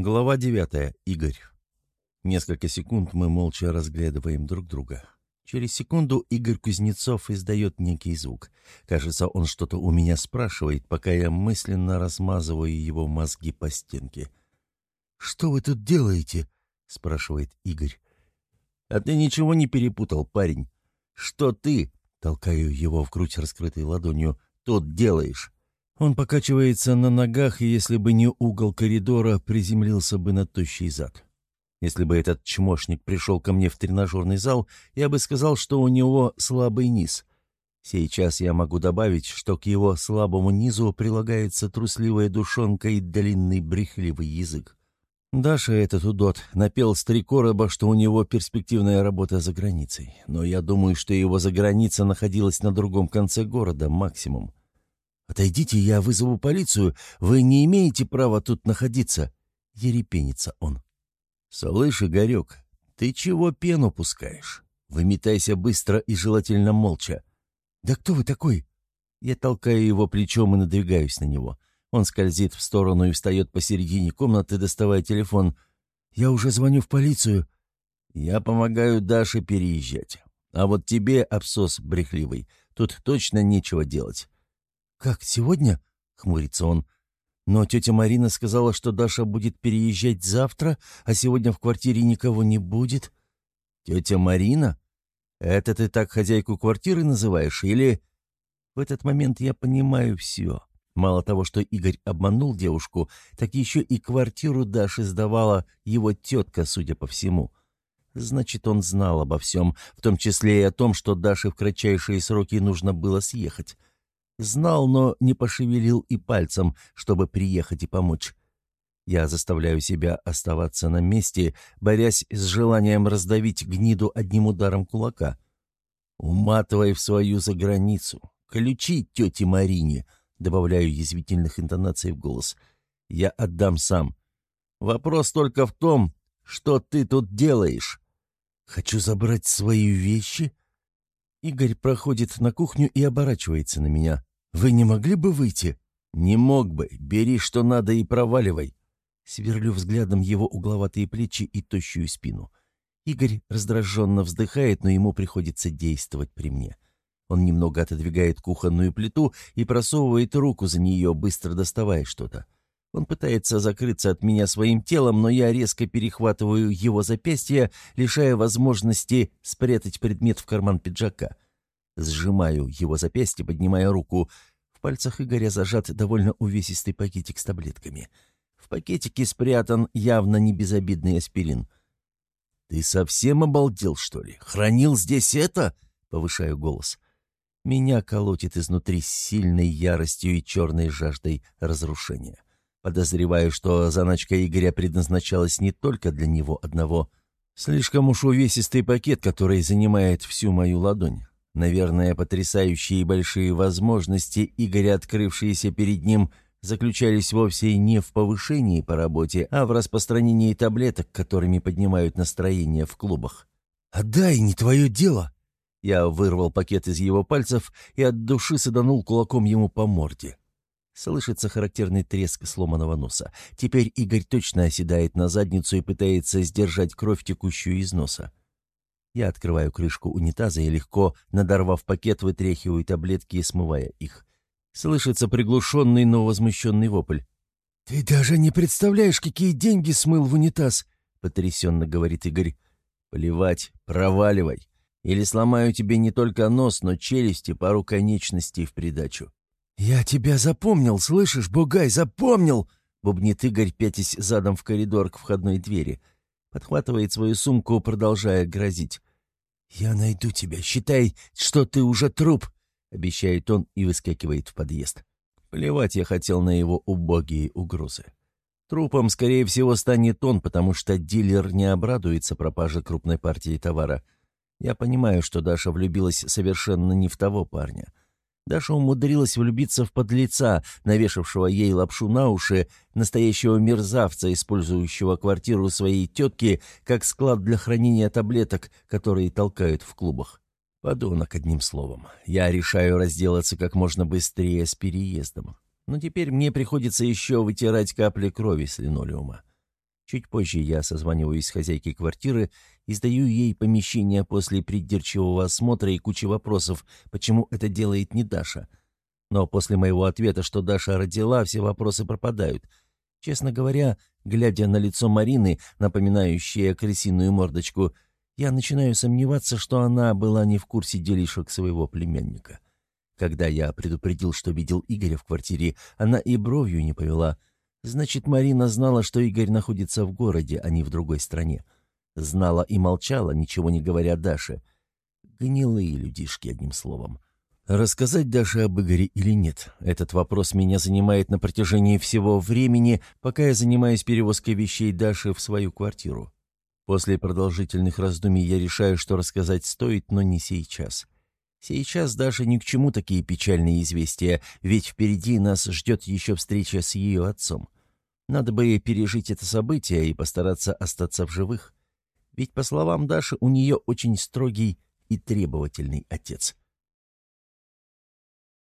Глава 9. Игорь. Несколько секунд мы молча разглядываем друг друга. Через секунду Игорь Кузнецов издает некий звук. Кажется, он что-то у меня спрашивает, пока я мысленно размазываю его мозги по стенке. «Что вы тут делаете?» — спрашивает Игорь. «А ты ничего не перепутал, парень? Что ты?» — толкаю его в грудь раскрытой ладонью. «Тут делаешь?» Он покачивается на ногах, и если бы не угол коридора, приземлился бы на тощий зад. Если бы этот чмошник пришел ко мне в тренажерный зал, я бы сказал, что у него слабый низ. Сейчас я могу добавить, что к его слабому низу прилагается трусливая душонка и длинный брехливый язык. Даша, этот удот, напел с три короба, что у него перспективная работа за границей. Но я думаю, что его заграница находилась на другом конце города, максимум. «Отойдите, я вызову полицию. Вы не имеете права тут находиться!» — ерепенится он. «Слышь, Игорек, ты чего пену пускаешь? Выметайся быстро и желательно молча». «Да кто вы такой?» Я толкаю его плечом и надвигаюсь на него. Он скользит в сторону и встает посередине комнаты, доставая телефон. «Я уже звоню в полицию». «Я помогаю Даше переезжать. А вот тебе, абсос брехливый, тут точно нечего делать. «Как, сегодня?» — хмурится он. «Но тетя Марина сказала, что Даша будет переезжать завтра, а сегодня в квартире никого не будет». «Тетя Марина? Это ты так хозяйку квартиры называешь, или...» В этот момент я понимаю все. Мало того, что Игорь обманул девушку, так еще и квартиру Даши сдавала его тетка, судя по всему. Значит, он знал обо всем, в том числе и о том, что Даше в кратчайшие сроки нужно было съехать. Знал, но не пошевелил и пальцем, чтобы приехать и помочь. Я заставляю себя оставаться на месте, борясь с желанием раздавить гниду одним ударом кулака. «Уматывай в свою заграницу. Ключи тете Марине», — добавляю язвительных интонаций в голос. «Я отдам сам. Вопрос только в том, что ты тут делаешь». «Хочу забрать свои вещи». Игорь проходит на кухню и оборачивается на меня. «Вы не могли бы выйти?» «Не мог бы. Бери, что надо, и проваливай». Сверлю взглядом его угловатые плечи и тощую спину. Игорь раздраженно вздыхает, но ему приходится действовать при мне. Он немного отодвигает кухонную плиту и просовывает руку за нее, быстро доставая что-то. Он пытается закрыться от меня своим телом, но я резко перехватываю его запястье, лишая возможности спрятать предмет в карман пиджака. Сжимаю его запястье, поднимая руку. В пальцах Игоря зажат довольно увесистый пакетик с таблетками. В пакетике спрятан явно не безобидный аспирин. «Ты совсем обалдел, что ли? Хранил здесь это?» — повышаю голос. Меня колотит изнутри сильной яростью и черной жаждой разрушения. Подозреваю, что заначка Игоря предназначалась не только для него одного. Слишком уж увесистый пакет, который занимает всю мою ладонь. Наверное, потрясающие большие возможности Игоря, открывшиеся перед ним, заключались вовсе не в повышении по работе, а в распространении таблеток, которыми поднимают настроение в клубах. «Отдай, не твое дело!» Я вырвал пакет из его пальцев и от души саданул кулаком ему по морде. Слышится характерный треск сломанного носа. Теперь Игорь точно оседает на задницу и пытается сдержать кровь, текущую из носа. Я открываю крышку унитаза и легко, надорвав пакет, вытряхиваю таблетки и смывая их. Слышится приглушенный, но возмущенный вопль. «Ты даже не представляешь, какие деньги смыл в унитаз!» — потрясенно говорит Игорь. «Плевать, проваливай. Или сломаю тебе не только нос, но челюсти, пару конечностей в придачу». «Я тебя запомнил, слышишь, бугай, запомнил!» — бубнит Игорь, пятясь задом в коридор к входной двери — Подхватывает свою сумку, продолжая грозить. «Я найду тебя. Считай, что ты уже труп», — обещает он и выскакивает в подъезд. Плевать я хотел на его убогие угрозы. Трупом, скорее всего, станет он, потому что дилер не обрадуется пропаже крупной партии товара. Я понимаю, что Даша влюбилась совершенно не в того парня. Даша умудрилась влюбиться в подлеца, навешавшего ей лапшу на уши, настоящего мерзавца, использующего квартиру своей тетки как склад для хранения таблеток, которые толкают в клубах. Подонок, одним словом. Я решаю разделаться как можно быстрее с переездом. Но теперь мне приходится еще вытирать капли крови с линолеума. Чуть позже я созваниваюсь с хозяйкой квартиры и сдаю ей помещение после придирчивого осмотра и кучи вопросов, почему это делает не Даша. Но после моего ответа, что Даша родила, все вопросы пропадают. Честно говоря, глядя на лицо Марины, напоминающее крысиную мордочку, я начинаю сомневаться, что она была не в курсе делишек своего племянника. Когда я предупредил, что видел Игоря в квартире, она и бровью не повела — Значит, Марина знала, что Игорь находится в городе, а не в другой стране. Знала и молчала, ничего не говоря Даше. Гнилые людишки, одним словом. Рассказать Даше об Игоре или нет? Этот вопрос меня занимает на протяжении всего времени, пока я занимаюсь перевозкой вещей Даши в свою квартиру. После продолжительных раздумий я решаю, что рассказать стоит, но не сейчас. Сейчас даже ни к чему такие печальные известия, ведь впереди нас ждет еще встреча с ее отцом. Надо бы пережить это событие и постараться остаться в живых. Ведь, по словам Даши, у нее очень строгий и требовательный отец.